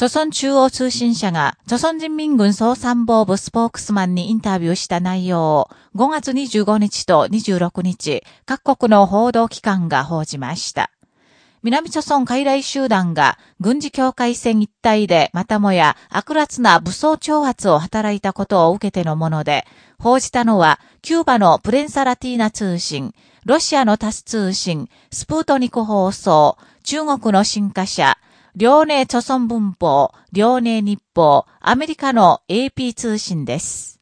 朝鮮中央通信社が、朝鮮人民軍総参謀部スポークスマンにインタビューした内容を5月25日と26日、各国の報道機関が報じました。南朝鮮海来集団が軍事境界線一帯でまたもや悪辣な武装挑発を働いたことを受けてのもので、報じたのはキューバのプレンサラティーナ通信、ロシアのタス通信、スプートニク放送、中国の新華社、遼寧著村文法、遼寧日報、アメリカの AP 通信です。